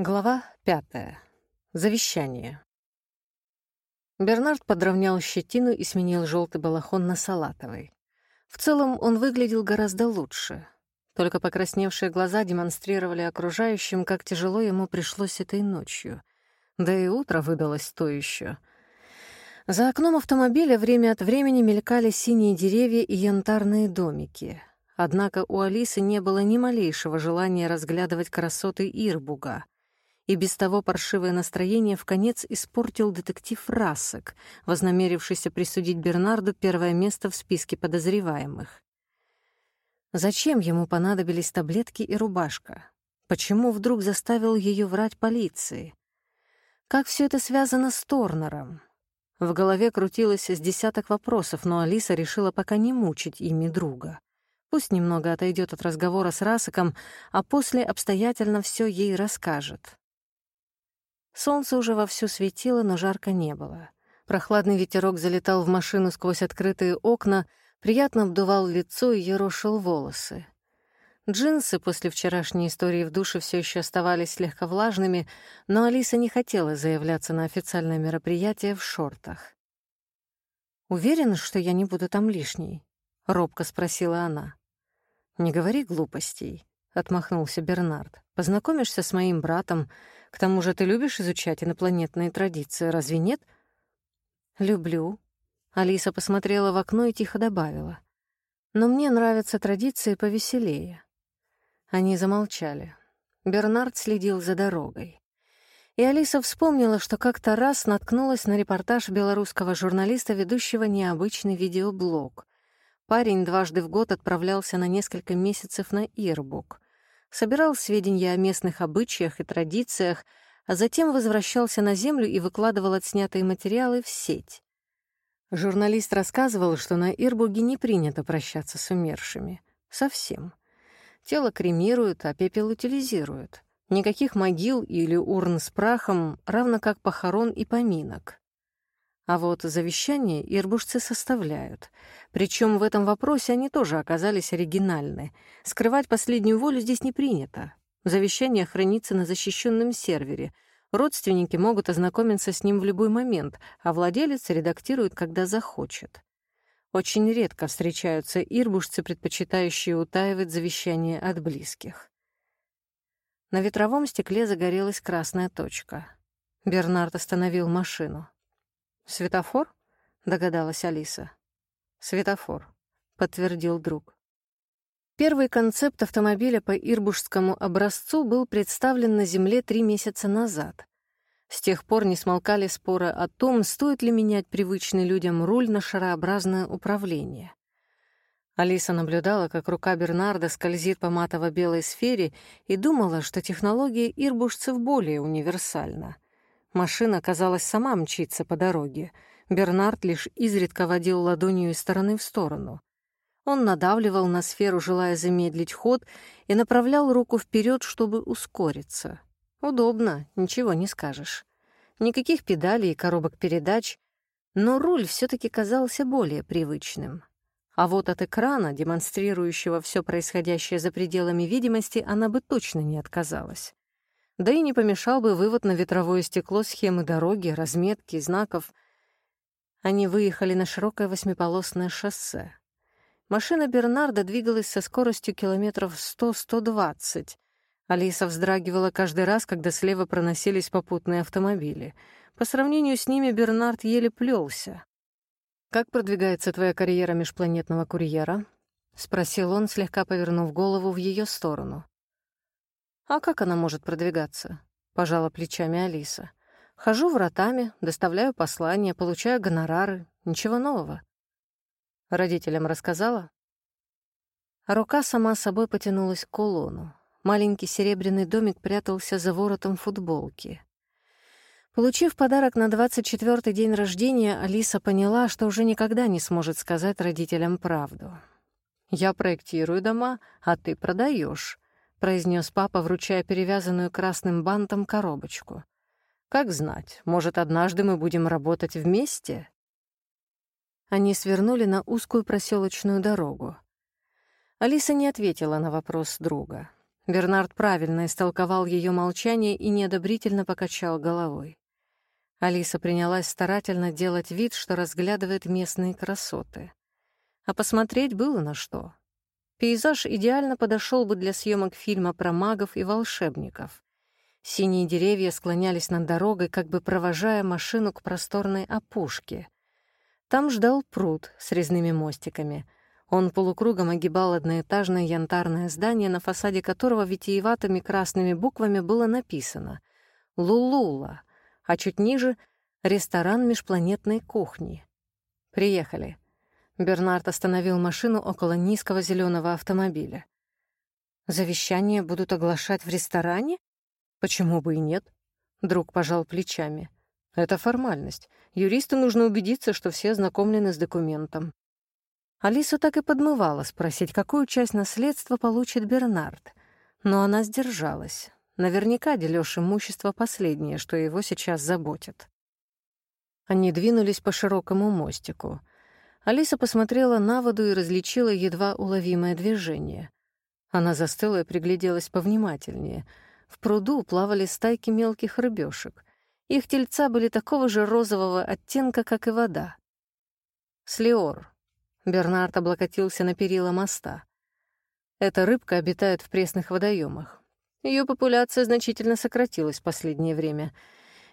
Глава пятая. Завещание. Бернард подровнял щетину и сменил желтый балахон на салатовый. В целом он выглядел гораздо лучше. Только покрасневшие глаза демонстрировали окружающим, как тяжело ему пришлось этой ночью. Да и утро выдалось то еще. За окном автомобиля время от времени мелькали синие деревья и янтарные домики. Однако у Алисы не было ни малейшего желания разглядывать красоты Ирбуга — и без того паршивое настроение в конец испортил детектив Расок, вознамерившийся присудить Бернарду первое место в списке подозреваемых. Зачем ему понадобились таблетки и рубашка? Почему вдруг заставил ее врать полиции? Как все это связано с Торнером? В голове крутилось с десяток вопросов, но Алиса решила пока не мучить ими друга. Пусть немного отойдет от разговора с Расаком, а после обстоятельно все ей расскажет. Солнце уже вовсю светило, но жарко не было. Прохладный ветерок залетал в машину сквозь открытые окна, приятно обдувал лицо и ерошил волосы. Джинсы после вчерашней истории в душе все еще оставались слегка влажными, но Алиса не хотела заявляться на официальное мероприятие в шортах. «Уверена, что я не буду там лишней?» — робко спросила она. «Не говори глупостей», — отмахнулся Бернард. «Познакомишься с моим братом, к тому же ты любишь изучать инопланетные традиции, разве нет? Люблю. Алиса посмотрела в окно и тихо добавила. Но мне нравятся традиции повеселее. Они замолчали. Бернард следил за дорогой. И Алиса вспомнила, что как-то раз наткнулась на репортаж белорусского журналиста, ведущего необычный видеоблог. Парень дважды в год отправлялся на несколько месяцев на Ирбук — собирал сведения о местных обычаях и традициях, а затем возвращался на Землю и выкладывал отснятые материалы в сеть. Журналист рассказывал, что на Ирбуге не принято прощаться с умершими. Совсем. Тело кремируют, а пепел утилизируют. Никаких могил или урн с прахом, равно как похорон и поминок. А вот завещание ирбушцы составляют. Причем в этом вопросе они тоже оказались оригинальны. Скрывать последнюю волю здесь не принято. Завещание хранится на защищенном сервере. Родственники могут ознакомиться с ним в любой момент, а владелец редактирует, когда захочет. Очень редко встречаются ирбушцы, предпочитающие утаивать завещание от близких. На ветровом стекле загорелась красная точка. Бернард остановил машину. «Светофор?» — догадалась Алиса. «Светофор», — подтвердил друг. Первый концепт автомобиля по ирбушскому образцу был представлен на Земле три месяца назад. С тех пор не смолкали споры о том, стоит ли менять привычный людям руль на шарообразное управление. Алиса наблюдала, как рука Бернарда скользит по матово-белой сфере и думала, что технология ирбушцев более универсальна — Машина, казалось, сама мчится по дороге. Бернард лишь изредка водил ладонью из стороны в сторону. Он надавливал на сферу, желая замедлить ход, и направлял руку вперед, чтобы ускориться. Удобно, ничего не скажешь. Никаких педалей и коробок передач, но руль все таки казался более привычным. А вот от экрана, демонстрирующего все происходящее за пределами видимости, она бы точно не отказалась. Да и не помешал бы вывод на ветровое стекло схемы дороги, разметки, знаков. Они выехали на широкое восьмиполосное шоссе. Машина Бернарда двигалась со скоростью километров 100-120. Алиса вздрагивала каждый раз, когда слева проносились попутные автомобили. По сравнению с ними Бернард еле плелся. «Как продвигается твоя карьера межпланетного курьера?» — спросил он, слегка повернув голову в ее сторону. «А как она может продвигаться?» — пожала плечами Алиса. «Хожу вратами, доставляю послания, получаю гонорары. Ничего нового». Родителям рассказала? Рука сама собой потянулась к кулону. Маленький серебряный домик прятался за воротом футболки. Получив подарок на 24-й день рождения, Алиса поняла, что уже никогда не сможет сказать родителям правду. «Я проектирую дома, а ты продаешь. — произнес папа, вручая перевязанную красным бантом коробочку. «Как знать, может, однажды мы будем работать вместе?» Они свернули на узкую проселочную дорогу. Алиса не ответила на вопрос друга. Бернард правильно истолковал ее молчание и неодобрительно покачал головой. Алиса принялась старательно делать вид, что разглядывает местные красоты. А посмотреть было на что. Пейзаж идеально подошел бы для съемок фильма про магов и волшебников. Синие деревья склонялись над дорогой, как бы провожая машину к просторной опушке. Там ждал пруд с резными мостиками. Он полукругом огибал одноэтажное янтарное здание, на фасаде которого витиеватыми красными буквами было написано «Лулула», а чуть ниже — ресторан межпланетной кухни. «Приехали». Бернард остановил машину около низкого зеленого автомобиля. «Завещание будут оглашать в ресторане? Почему бы и нет?» Друг пожал плечами. «Это формальность. Юристу нужно убедиться, что все ознакомлены с документом». Алиса так и подмывала спросить, какую часть наследства получит Бернард. Но она сдержалась. Наверняка делёж имущества последнее, что его сейчас заботит. Они двинулись по широкому мостику. Алиса посмотрела на воду и различила едва уловимое движение. Она застыла и пригляделась повнимательнее. В пруду плавали стайки мелких рыбешек. Их тельца были такого же розового оттенка, как и вода. Слеор. Бернард облокотился на перила моста. Эта рыбка обитает в пресных водоемах. Ее популяция значительно сократилась в последнее время —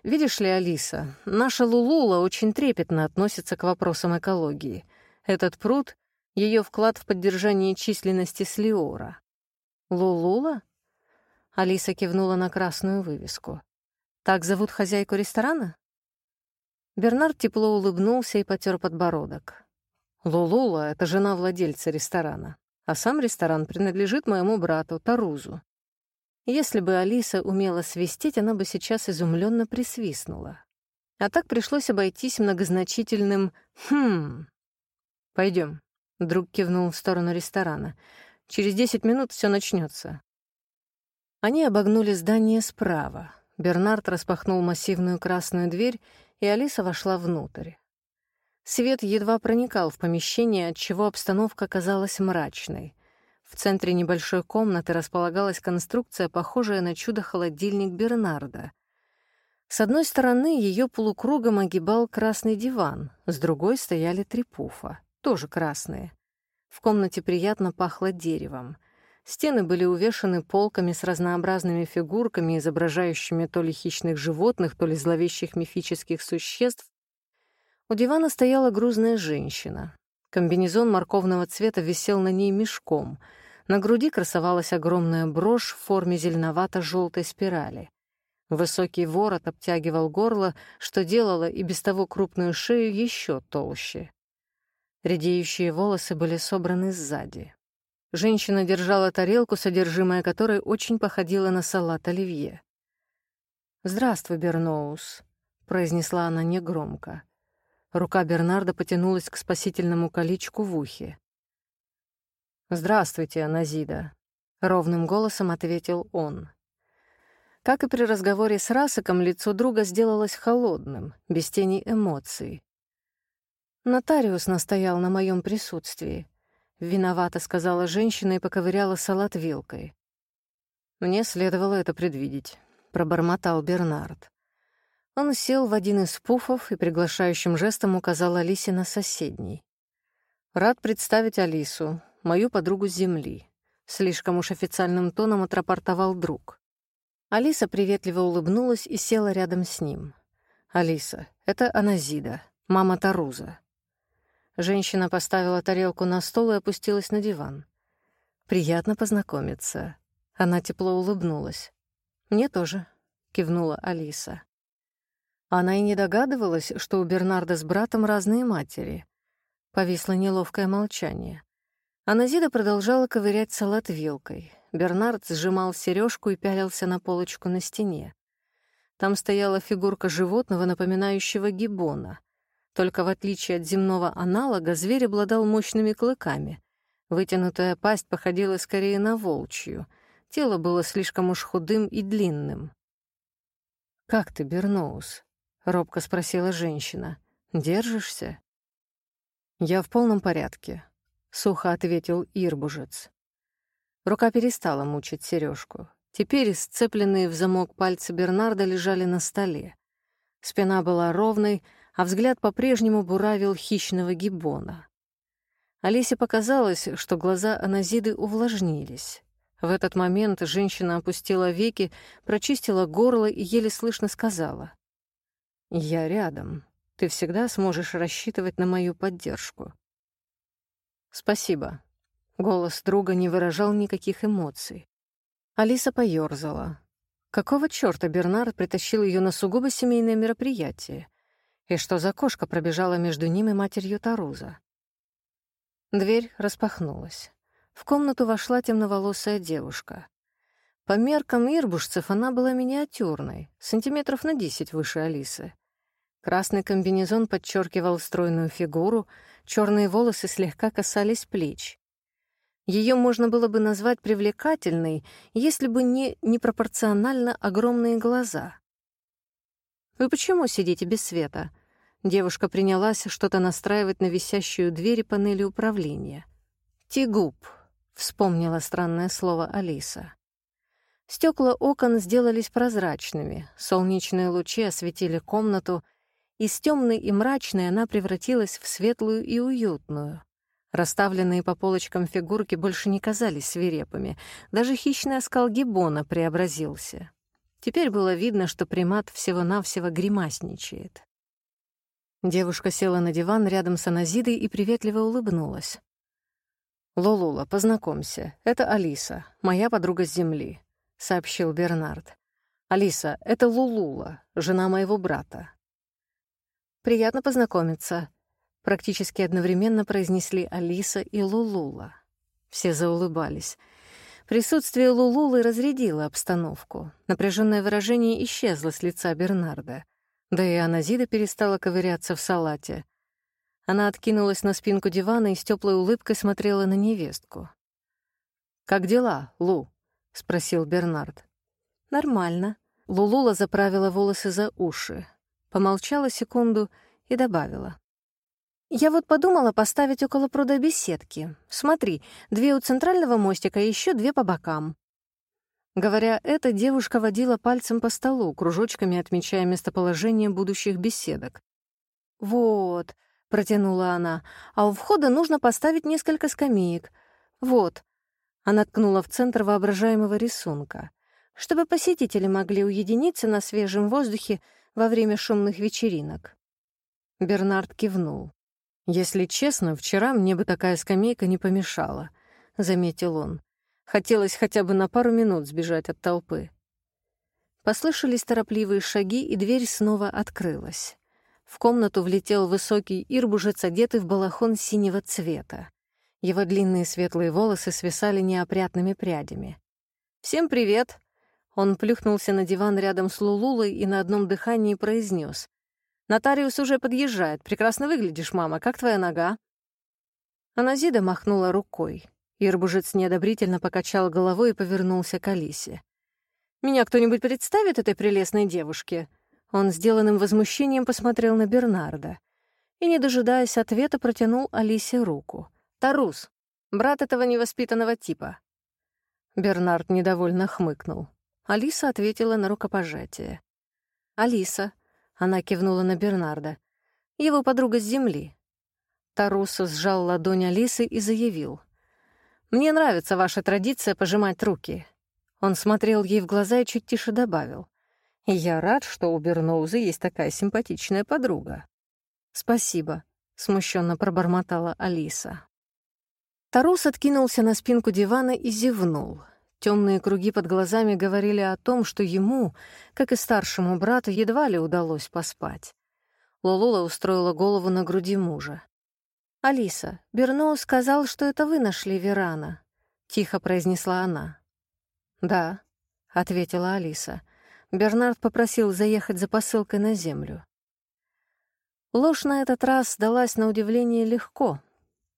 Видишь ли, Алиса, наша Лулула очень трепетно относится к вопросам экологии. Этот пруд — ее вклад в поддержание численности Слиора. Лулула? Алиса кивнула на красную вывеску. Так зовут хозяйку ресторана? Бернард тепло улыбнулся и потер подбородок. Лулула — это жена владельца ресторана, а сам ресторан принадлежит моему брату Тарузу. Если бы Алиса умела свистеть, она бы сейчас изумленно присвистнула. А так пришлось обойтись многозначительным «хм». Пойдем. друг кивнул в сторону ресторана. «Через десять минут все начнется. Они обогнули здание справа. Бернард распахнул массивную красную дверь, и Алиса вошла внутрь. Свет едва проникал в помещение, отчего обстановка казалась мрачной. В центре небольшой комнаты располагалась конструкция, похожая на чудо-холодильник Бернарда. С одной стороны ее полукругом огибал красный диван, с другой стояли три пуфа, тоже красные. В комнате приятно пахло деревом. Стены были увешаны полками с разнообразными фигурками, изображающими то ли хищных животных, то ли зловещих мифических существ. У дивана стояла грузная женщина. Комбинезон морковного цвета висел на ней мешком — на груди красовалась огромная брошь в форме зеленовато-желтой спирали. Высокий ворот обтягивал горло, что делало и без того крупную шею еще толще. Редеющие волосы были собраны сзади. Женщина держала тарелку, содержимое которой очень походило на салат оливье. «Здравствуй, Берноус», — произнесла она негромко. Рука Бернарда потянулась к спасительному колечку в ухе. «Здравствуйте, Аназида», — ровным голосом ответил он. Как и при разговоре с Расаком, лицо друга сделалось холодным, без тени эмоций. «Нотариус настоял на моем присутствии», — виновато сказала женщина и поковыряла салат вилкой. «Мне следовало это предвидеть», — пробормотал Бернард. Он сел в один из пуфов и приглашающим жестом указал Алисе на соседний. «Рад представить Алису, мою подругу с земли. Слишком уж официальным тоном отрапортовал друг. Алиса приветливо улыбнулась и села рядом с ним. «Алиса, это Аназида, мама Таруза». Женщина поставила тарелку на стол и опустилась на диван. «Приятно познакомиться». Она тепло улыбнулась. «Мне тоже», — кивнула Алиса. Она и не догадывалась, что у Бернарда с братом разные матери. Повисло неловкое молчание. А Назида продолжала ковырять салат вилкой. Бернард сжимал сережку и пялился на полочку на стене. Там стояла фигурка животного, напоминающего гиббона. Только в отличие от земного аналога, зверь обладал мощными клыками. Вытянутая пасть походила скорее на волчью. Тело было слишком уж худым и длинным. «Как ты, Берноус?» — робко спросила женщина. «Держишься?» «Я в полном порядке», сухо ответил Ирбужец. Рука перестала мучить сережку. Теперь сцепленные в замок пальцы Бернарда лежали на столе. Спина была ровной, а взгляд по-прежнему буравил хищного гиббона. Алисе показалось, что глаза Аназиды увлажнились. В этот момент женщина опустила веки, прочистила горло и еле слышно сказала. «Я рядом. Ты всегда сможешь рассчитывать на мою поддержку». «Спасибо». Голос друга не выражал никаких эмоций. Алиса поёрзала. Какого чёрта Бернард притащил её на сугубо семейное мероприятие? И что за кошка пробежала между ним и матерью Таруза? Дверь распахнулась. В комнату вошла темноволосая девушка. По меркам ирбушцев она была миниатюрной, сантиметров на десять выше Алисы. Красный комбинезон подчеркивал стройную фигуру, черные волосы слегка касались плеч. Ее можно было бы назвать привлекательной, если бы не непропорционально огромные глаза. «Вы почему сидите без света?» Девушка принялась что-то настраивать на висящую дверь и панели управления. «Тигуб», Вспомнила странное слово Алиса. Стекла окон сделались прозрачными, солнечные лучи осветили комнату, из темной и мрачной она превратилась в светлую и уютную. Расставленные по полочкам фигурки больше не казались свирепыми, даже хищный оскал гиббона преобразился. Теперь было видно, что примат всего-навсего гримасничает. Девушка села на диван рядом с Аназидой и приветливо улыбнулась. «Лолула, познакомься, это Алиса, моя подруга с Земли», — сообщил Бернард. «Алиса, это Лулула, жена моего брата». «Приятно познакомиться», — практически одновременно произнесли Алиса и Лулула. Все заулыбались. Присутствие Лулулы разрядило обстановку. Напряженное выражение исчезло с лица Бернарда. Да и Аназида перестала ковыряться в салате. Она откинулась на спинку дивана и с теплой улыбкой смотрела на невестку. «Как дела, Лу?» — спросил Бернард. «Нормально». Лулула заправила волосы за уши, помолчала секунду и добавила. «Я вот подумала поставить около пруда беседки. Смотри, две у центрального мостика и еще две по бокам». Говоря это, девушка водила пальцем по столу, кружочками отмечая местоположение будущих беседок. «Вот, — протянула она, «а у входа нужно поставить несколько скамеек. Вот». Она ткнула в центр воображаемого рисунка. Чтобы посетители могли уединиться на свежем воздухе во время шумных вечеринок. Бернард кивнул. «Если честно, вчера мне бы такая скамейка не помешала», — заметил он. Хотелось хотя бы на пару минут сбежать от толпы. Послышались торопливые шаги, и дверь снова открылась. В комнату влетел высокий ирбужец, одетый в балахон синего цвета. Его длинные светлые волосы свисали неопрятными прядями. «Всем привет!» Он плюхнулся на диван рядом с Лулулой и на одном дыхании произнес: «Нотариус уже подъезжает. Прекрасно выглядишь, мама. Как твоя нога?» Аназида махнула рукой. Ирбужец неодобрительно покачал головой и повернулся к Алисе. «Меня кто-нибудь представит этой прелестной девушке?» Он сделанным возмущением посмотрел на Бернарда и, не дожидаясь ответа, протянул Алисе руку. «Тарус, брат этого невоспитанного типа». Бернард недовольно хмыкнул. Алиса ответила на рукопожатие. «Алиса», — она кивнула на Бернарда, — «его подруга с земли». Тарус сжал ладонь Алисы и заявил. «Мне нравится ваша традиция пожимать руки». Он смотрел ей в глаза и чуть тише добавил. Я рад, что у Берноузы есть такая симпатичная подруга. Спасибо, смущенно пробормотала Алиса. Тарус откинулся на спинку дивана и зевнул. Темные круги под глазами говорили о том, что ему, как и старшему брату, едва ли удалось поспать. Лолула устроила голову на груди мужа. «Алиса, Берноу сказал, что это вы нашли Верана», — тихо произнесла она. «Да», — ответила Алиса. Бернард попросил заехать за посылкой на землю. Ложь на этот раз далась на удивление легко.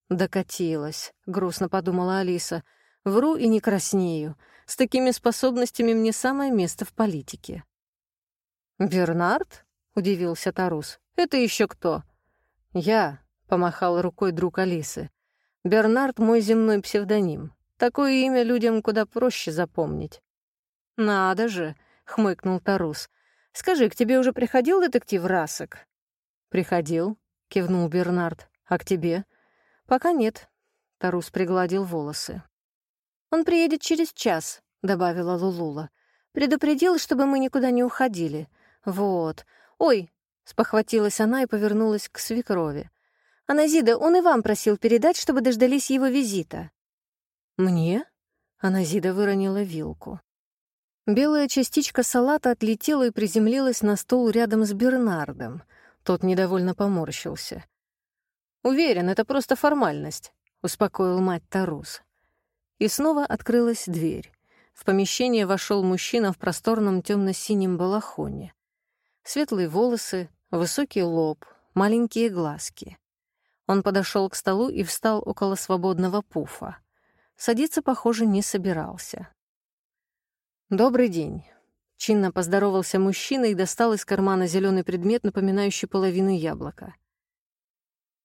«Докатилась», — грустно подумала Алиса. «Вру и не краснею. С такими способностями мне самое место в политике». «Бернард?» — удивился Тарус. «Это еще кто?» «Я», — помахал рукой друг Алисы. «Бернард — мой земной псевдоним. Такое имя людям куда проще запомнить. «Надо же», — хмыкнул Тарус. «Скажи, к тебе уже приходил детектив Расок?» «Приходил», — кивнул Бернард. «А к тебе?» «Пока нет», — Тарус пригладил волосы. «Он приедет через час», — добавила Лулула. «Предупредил, чтобы мы никуда не уходили. Вот. Ой!» — спохватилась она и повернулась к свекрови. «Аназида, он и вам просил передать, чтобы дождались его визита». «Мне?» — Аназида выронила вилку. Белая частичка салата отлетела и приземлилась на стол рядом с Бернардом. Тот недовольно поморщился. «Уверен, это просто формальность», — успокоил мать Тарус. И снова открылась дверь. В помещение вошел мужчина в просторном темно-синем балахоне. Светлые волосы, высокий лоб, маленькие глазки. Он подошел к столу и встал около свободного пуфа. Садиться, похоже, не собирался. «Добрый день». Чинно поздоровался мужчина и достал из кармана зеленый предмет, напоминающий половину яблока.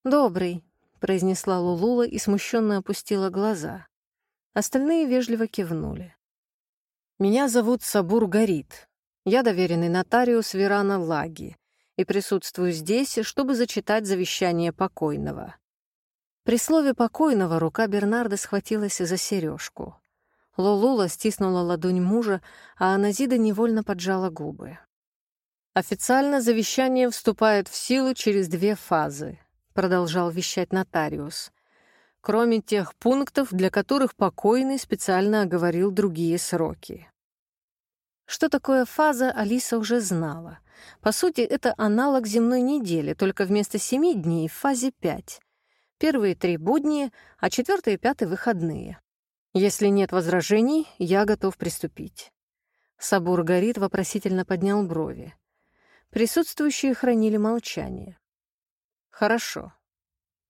«Добрый», — произнесла Лулула и смущенно опустила глаза. Остальные вежливо кивнули. «Меня зовут Сабур Гарит. Я доверенный нотариус Верана Лаги и присутствую здесь, чтобы зачитать завещание покойного». При слове «покойного» рука Бернарда схватилась за сережку. Лолула стиснула ладонь мужа, а Аназида невольно поджала губы. «Официально завещание вступает в силу через две фазы», — продолжал вещать нотариус. «Кроме тех пунктов, для которых покойный специально оговорил другие сроки». Что такое фаза, Алиса уже знала. По сути, это аналог земной недели, только вместо семи дней в фазе пять. Первые три будни, а четвертый и пятый — выходные. Если нет возражений, я готов приступить. Сабур Горит вопросительно поднял брови. Присутствующие хранили молчание. Хорошо.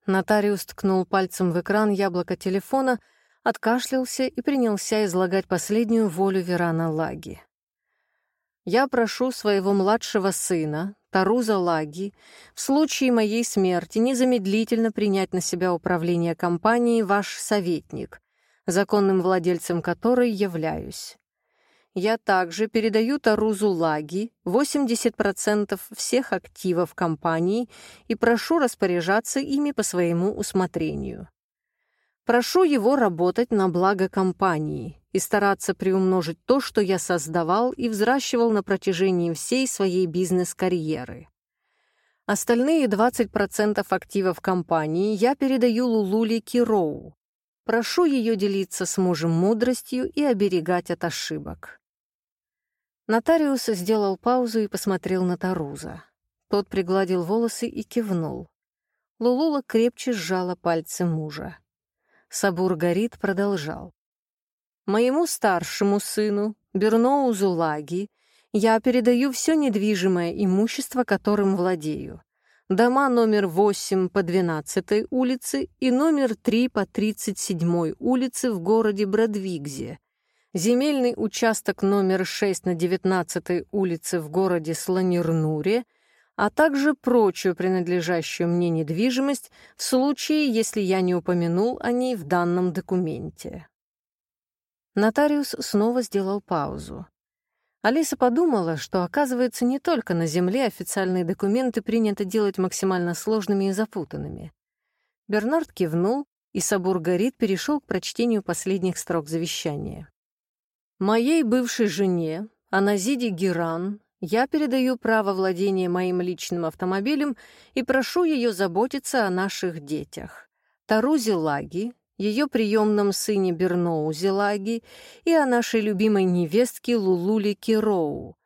Нотариус ткнул пальцем в экран яблоко телефона, откашлялся и принялся излагать последнюю волю Верана Лаги. «Я прошу своего младшего сына, Таруза Лаги, в случае моей смерти незамедлительно принять на себя управление компанией ваш советник, законным владельцем которой являюсь. Я также передаю Тарузу Лаги 80% всех активов компании и прошу распоряжаться ими по своему усмотрению. Прошу его работать на благо компании и стараться приумножить то, что я создавал и взращивал на протяжении всей своей бизнес-карьеры. Остальные 20% активов компании я передаю Лулуле Кироу, Прошу ее делиться с мужем мудростью и оберегать от ошибок. Нотариус сделал паузу и посмотрел на Таруза. Тот пригладил волосы и кивнул. Лулула крепче сжала пальцы мужа. Сабур Горит продолжал. «Моему старшему сыну, Берноузу Лаги, я передаю все недвижимое имущество, которым владею дома номер 8 по 12 улице и номер 3 по 37 улице в городе Брадвигзе, земельный участок номер 6 на 19 улице в городе Слонернуре, а также прочую принадлежащую мне недвижимость в случае, если я не упомянул о ней в данном документе. Нотариус снова сделал паузу. Алиса подумала, что, оказывается, не только на Земле официальные документы принято делать максимально сложными и запутанными. Бернард кивнул, и Сабур Горит перешел к прочтению последних строк завещания. «Моей бывшей жене, Аназиде Геран, я передаю право владения моим личным автомобилем и прошу ее заботиться о наших детях. Тарузе Лаги, ее приемном сыне Берноу Зелаги и о нашей любимой невестке Лулуле Кироу.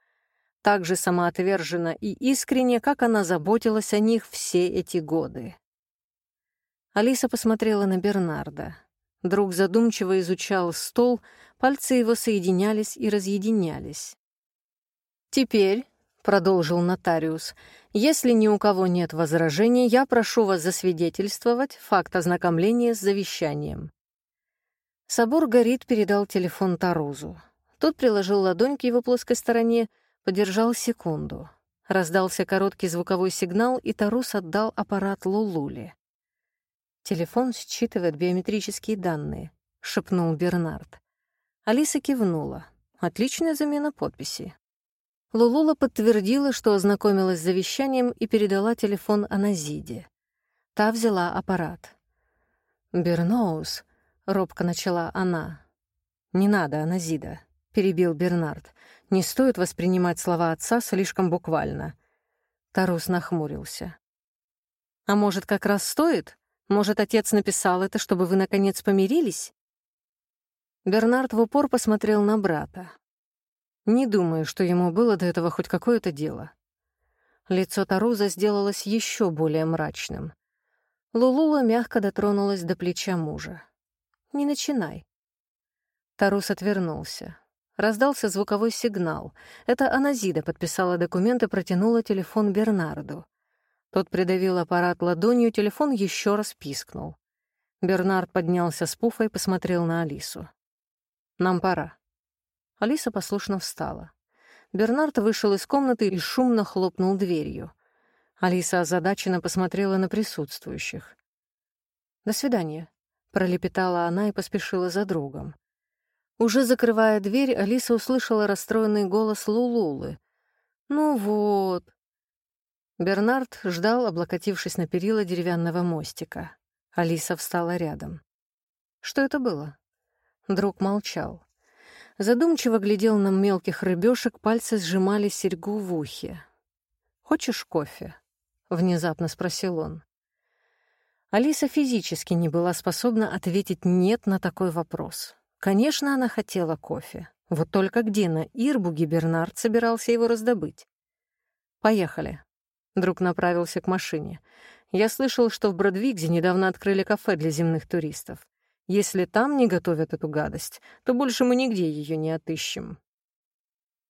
Так же самоотверженно и искренне, как она заботилась о них все эти годы. Алиса посмотрела на Бернарда. Друг задумчиво изучал стол, пальцы его соединялись и разъединялись. «Теперь», — продолжил нотариус, если ни у кого нет возражений, я прошу вас засвидетельствовать факт ознакомления с завещанием». Собор горит передал телефон Тарузу. Тот приложил ладонь к его плоской стороне, подержал секунду. Раздался короткий звуковой сигнал, и Тарус отдал аппарат Лулуле. Телефон считывает биометрические данные. шепнул Бернард. Алиса кивнула. Отличная замена подписи. Лулула подтвердила, что ознакомилась с завещанием и передала телефон Аназиде. Та взяла аппарат. «Берноус», — робко начала она. «Не надо, Аназида», — перебил Бернард. «Не стоит воспринимать слова отца слишком буквально». Тарус нахмурился. «А может, как раз стоит? Может, отец написал это, чтобы вы, наконец, помирились?» Бернард в упор посмотрел на брата. Не думаю, что ему было до этого хоть какое-то дело. Лицо Таруза сделалось еще более мрачным. Лулула мягко дотронулась до плеча мужа. «Не начинай». Тарус отвернулся. Раздался звуковой сигнал. Это Аназида подписала документ и протянула телефон Бернарду. Тот придавил аппарат ладонью, телефон еще раз пискнул. Бернард поднялся с пуфа и посмотрел на Алису. «Нам пора». Алиса послушно встала. Бернард вышел из комнаты и шумно хлопнул дверью. Алиса озадаченно посмотрела на присутствующих. «До свидания», — пролепетала она и поспешила за другом. Уже закрывая дверь, Алиса услышала расстроенный голос Лулулы. «Ну вот». Бернард ждал, облокотившись на перила деревянного мостика. Алиса встала рядом. «Что это было?» Друг молчал. Задумчиво глядел на мелких рыбешек, пальцы сжимали серьгу в ухе. «Хочешь кофе?» — внезапно спросил он. Алиса физически не была способна ответить «нет» на такой вопрос. Конечно, она хотела кофе. Вот только где на Ирбуге Бернард собирался его раздобыть? «Поехали». Друг направился к машине. «Я слышал, что в Бродвигзе недавно открыли кафе для земных туристов. Если там не готовят эту гадость, то больше мы нигде ее не отыщем.